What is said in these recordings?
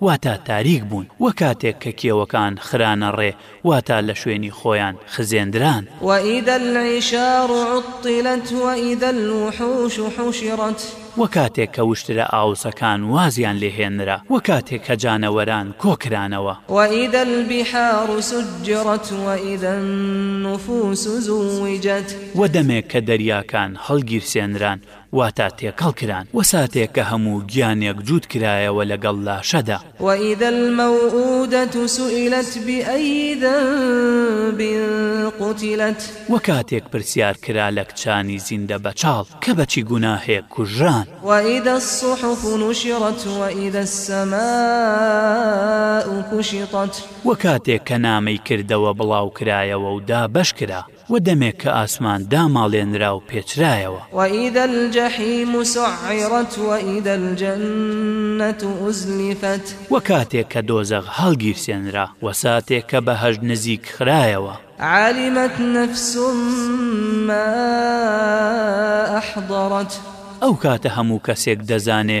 واتا تاریک بوون، وە کاتێک کە کێوەکان خرانە ڕێ واتا لە شوێنی خۆیان خزێندران. وإذا العشار عطلت وإذا الوحوش حشرت. وە کاتێک کە وشترە ئاوسەکان وازیان لێ هێنرا وە کاتێک کە جانەوەران کۆ کرانەوە. وإذا البحار سجرت وإذا النفوس زوجت. وە دەمێک کە دەریاکان هەڵگیرسێنران واتە تێکەڵ کران، وە ساتێک کە هەموو گیانێک جووت کرایەوە لەگەڵ لاشەدا. وإذا الموءودة سئلت بأي ذنب قتلت. وە کاتێک پرسیار کرا لە کچانی زیندە بەچاڵ کە بە چی گوناهێک کوژران. وإذا الصحف نشرت وإذا السماء كشطت. وە کاتێک کە نامەی کردەوە بڵاو کرایەوە و دابەش کرا. وە دەمێک کە ئاسمان داماڵێنرا و پێچرایەوە. وإذا الجحیم سعرت وإذا الجنة ازلفت. وە کاتێک کە دۆزەخ هەڵگیرسێنرا وە ساتێک کە بەهەشت نزیک خرایەوە. علیمت نفس ما احضرت. ئەو کاتە هەموو کەسێک دەزانێ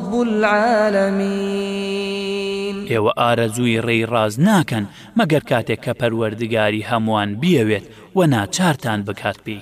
رب العالمین. ئێوە ئارەزووی ڕێی ڕاست ناکەن مەگەر کاتێک کە پەروەردگاری هەمووان بیەوێت و ناچارتان بکات پێی.